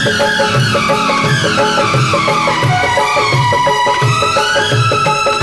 Thank you.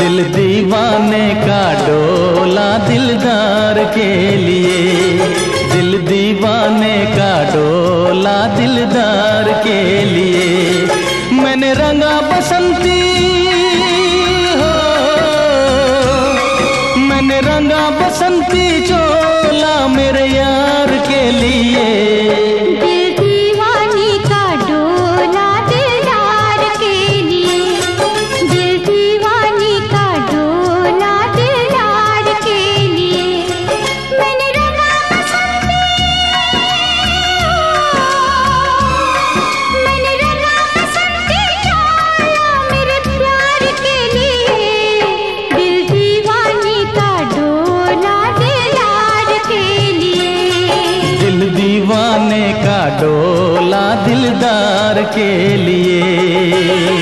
दिल दीवाने का डोला दिलदार के लिए। दिल दीवाने का डोला दिलदार के लिए। मैंने रंगा बसंती, हो। मैंने रंगा बसंती चोला मेरे यार के लिए। के लिए। ये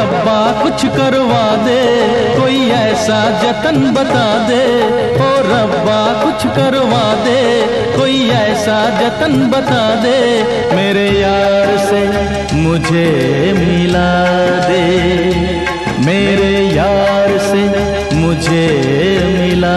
रब्बा कुछ करवा दे, कोई ऐसा जतन बता दे। ओ रब्बा कुछ करवा दे, कोई ऐसा जतन बता दे। मेरे यार से मुझे मिला दे। मेरे यार से मुझे मिला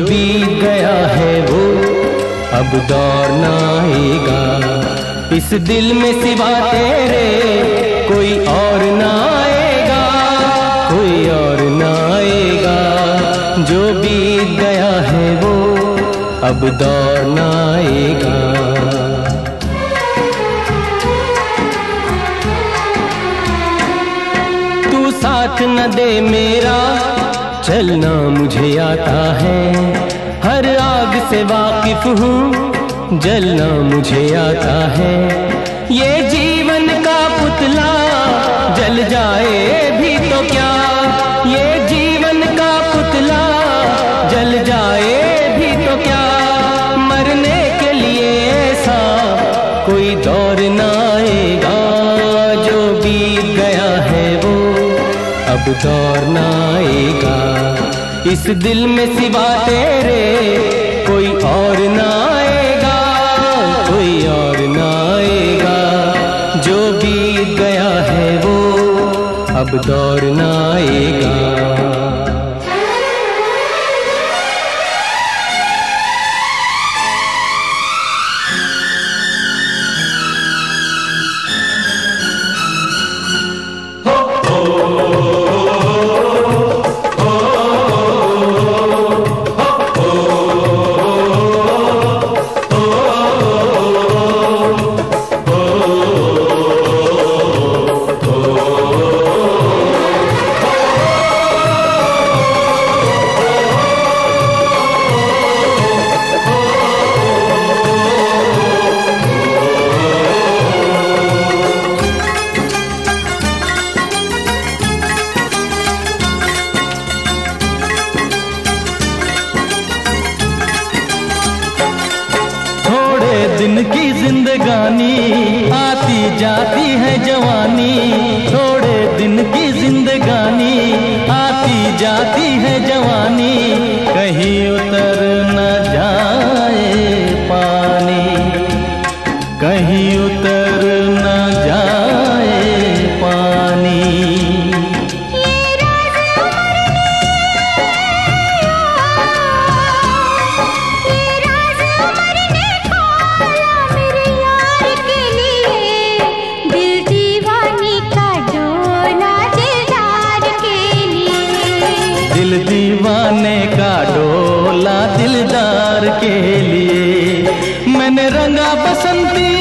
बीत गया है वो, अब दौर न आएगा इस दिल में सिवा तेरे कोई और ना आएगा, कोई और ना आएगा। जो बीत गया है वो, अब दौर न आएगा तू साथ न दे मेरा चलना मुझे आता है। हर आग से वाकिफ हूँ, जलना मुझे आता है। ये जीवन का पुतला जल जाए। इस दिल में सिवा तेरे कोई और ना आएगा, कोई और ना आएगा। जो बीत गया है वो अब दौर ना आएगा। जाती के लिए। मैंने रंगा बसंती